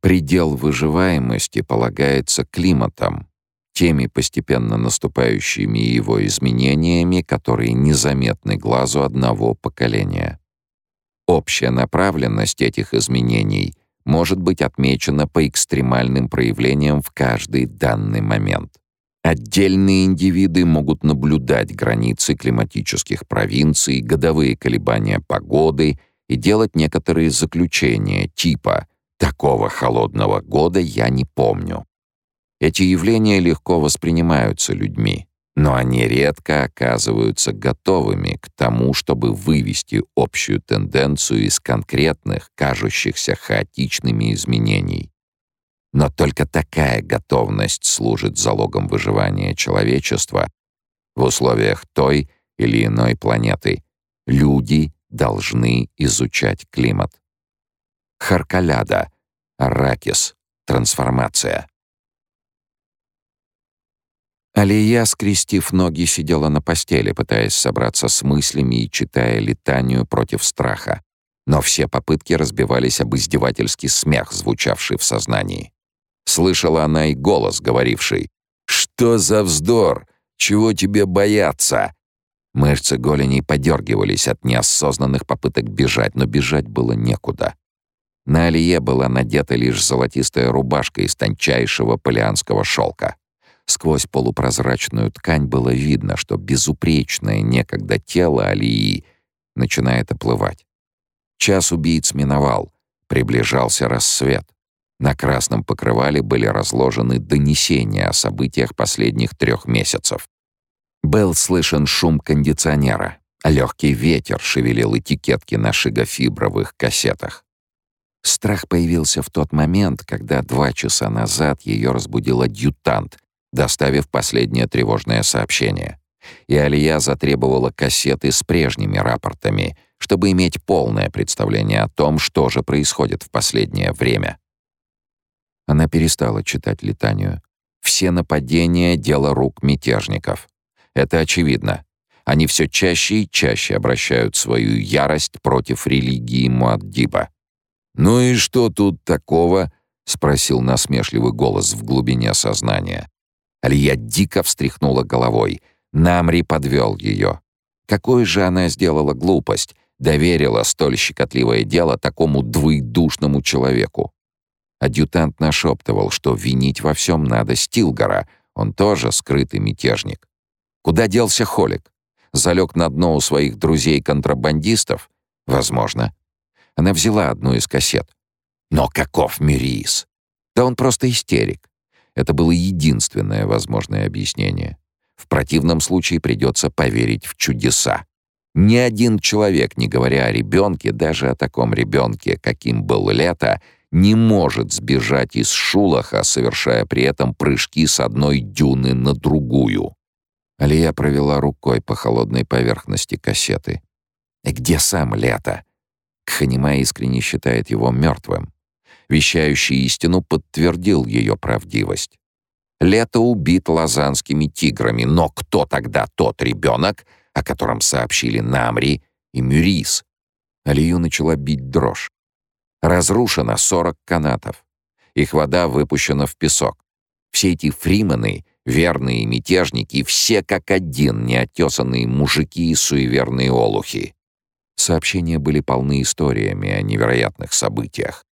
Предел выживаемости полагается климатом, теми постепенно наступающими его изменениями, которые незаметны глазу одного поколения. Общая направленность этих изменений может быть отмечена по экстремальным проявлениям в каждый данный момент. Отдельные индивиды могут наблюдать границы климатических провинций, годовые колебания погоды и делать некоторые заключения типа «такого холодного года я не помню». Эти явления легко воспринимаются людьми, но они редко оказываются готовыми к тому, чтобы вывести общую тенденцию из конкретных, кажущихся хаотичными изменений. Но только такая готовность служит залогом выживания человечества в условиях той или иной планеты. Люди должны изучать климат. Харкаляда, аракис, трансформация. Алия, скрестив ноги, сидела на постели, пытаясь собраться с мыслями и читая летанию против страха. Но все попытки разбивались об издевательский смех, звучавший в сознании. Слышала она и голос, говоривший «Что за вздор? Чего тебе бояться?» Мышцы голеней подергивались от неосознанных попыток бежать, но бежать было некуда. На Алие была надета лишь золотистая рубашка из тончайшего полианского шелка. Сквозь полупрозрачную ткань было видно, что безупречное некогда тело Алии начинает оплывать. Час убийц миновал, приближался рассвет. На красном покрывале были разложены донесения о событиях последних трех месяцев. Был слышен шум кондиционера, легкий ветер шевелил этикетки на шигофибровых кассетах. Страх появился в тот момент, когда два часа назад ее разбудил адъютант, доставив последнее тревожное сообщение. И Алия затребовала кассеты с прежними рапортами, чтобы иметь полное представление о том, что же происходит в последнее время. Она перестала читать летанию. Все нападения — дело рук мятежников. Это очевидно. Они все чаще и чаще обращают свою ярость против религии Муаддиба. «Ну и что тут такого?» — спросил насмешливый голос в глубине сознания. Алия дико встряхнула головой. Намри подвел ее. Какой же она сделала глупость, доверила столь щекотливое дело такому двоедушному человеку? Адъютант нашептывал, что винить во всем надо Стилгора, он тоже скрытый мятежник. Куда делся Холик? Залег на дно у своих друзей-контрабандистов? Возможно. Она взяла одну из кассет. Но каков Мирис? Да он просто истерик. Это было единственное возможное объяснение. В противном случае придется поверить в чудеса. Ни один человек, не говоря о ребенке, даже о таком ребенке, каким был Лето, не может сбежать из Шулаха, совершая при этом прыжки с одной дюны на другую. Алия провела рукой по холодной поверхности кассеты. Где сам Лето? Кханима искренне считает его мертвым вещающий истину, подтвердил ее правдивость. Лето убит лазанскими тиграми, но кто тогда тот ребенок, о котором сообщили Намри и Мюрис? Алию начала бить дрожь. Разрушено 40 канатов. Их вода выпущена в песок. Все эти фримены, верные мятежники, все как один неотесанные мужики и суеверные олухи. Сообщения были полны историями о невероятных событиях.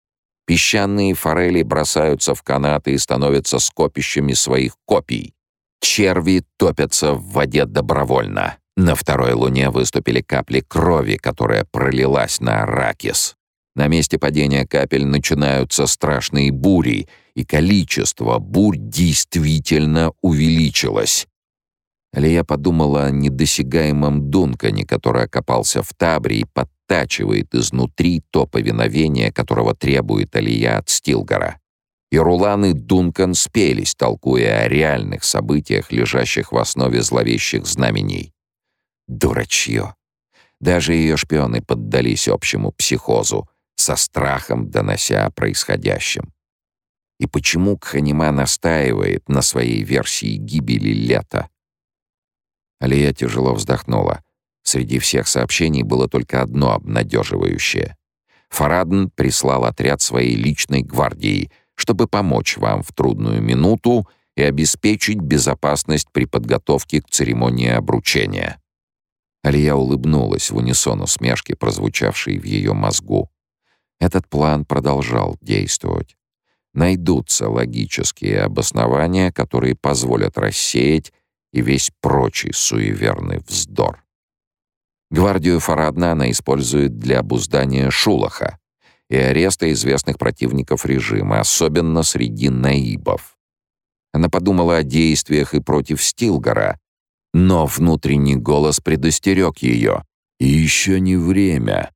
Песчаные форели бросаются в канаты и становятся скопищами своих копий. Черви топятся в воде добровольно. На второй луне выступили капли крови, которая пролилась на Аракис. На месте падения капель начинаются страшные бури, и количество бурь действительно увеличилось. Лия подумала о недосягаемом Дункане, который окопался в Табре и под подтачивает изнутри то повиновение, которого требует Алия от Стилгора. И Рулан и Дункан спелись, толкуя о реальных событиях, лежащих в основе зловещих знамений. Дурачье. Даже ее шпионы поддались общему психозу, со страхом донося о происходящем. И почему Кханима настаивает на своей версии гибели лета? Алия тяжело вздохнула. Среди всех сообщений было только одно обнадеживающее. Фарадн прислал отряд своей личной гвардии, чтобы помочь вам в трудную минуту и обеспечить безопасность при подготовке к церемонии обручения». Алия улыбнулась в унисон усмешке, прозвучавшей в ее мозгу. Этот план продолжал действовать. Найдутся логические обоснования, которые позволят рассеять и весь прочий суеверный вздор. Гвардию Фарадна она использует для обуздания Шулаха и ареста известных противников режима, особенно среди наибов. Она подумала о действиях и против Стилгора, но внутренний голос предостерег ее. «И еще не время».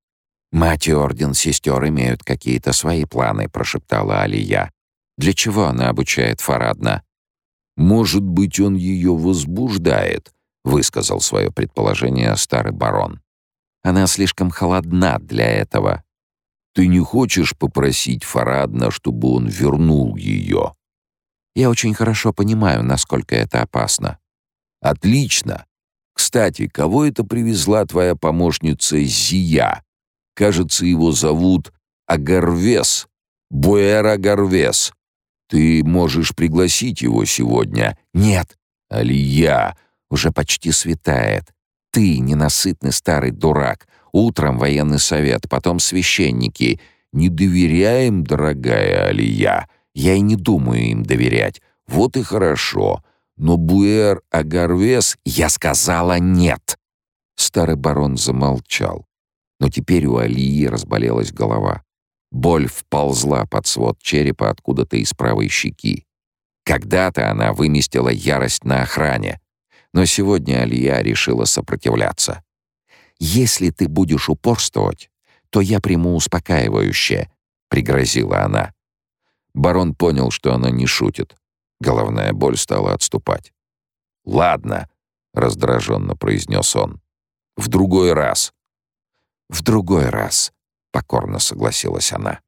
«Мать и орден сестер имеют какие-то свои планы», — прошептала Алия. «Для чего она обучает Фарадна?» «Может быть, он ее возбуждает», — высказал свое предположение старый барон. «Она слишком холодна для этого». «Ты не хочешь попросить Фарадна, чтобы он вернул ее?» «Я очень хорошо понимаю, насколько это опасно». «Отлично! Кстати, кого это привезла твоя помощница Зия? Кажется, его зовут Агарвес, Буэр Агарвес. Ты можешь пригласить его сегодня? Нет. Алия, уже почти светает. Ты ненасытный старый дурак. Утром военный совет, потом священники. Не доверяем, дорогая Алия. Я и не думаю им доверять. Вот и хорошо. Но Буэр Агарвес, я сказала нет. Старый барон замолчал. Но теперь у Алии разболелась голова. Боль вползла под свод черепа откуда-то из правой щеки. Когда-то она выместила ярость на охране, но сегодня Алия решила сопротивляться. «Если ты будешь упорствовать, то я приму успокаивающее», — пригрозила она. Барон понял, что она не шутит. Головная боль стала отступать. «Ладно», — раздраженно произнес он. «В другой раз». «В другой раз», — покорно согласилась она.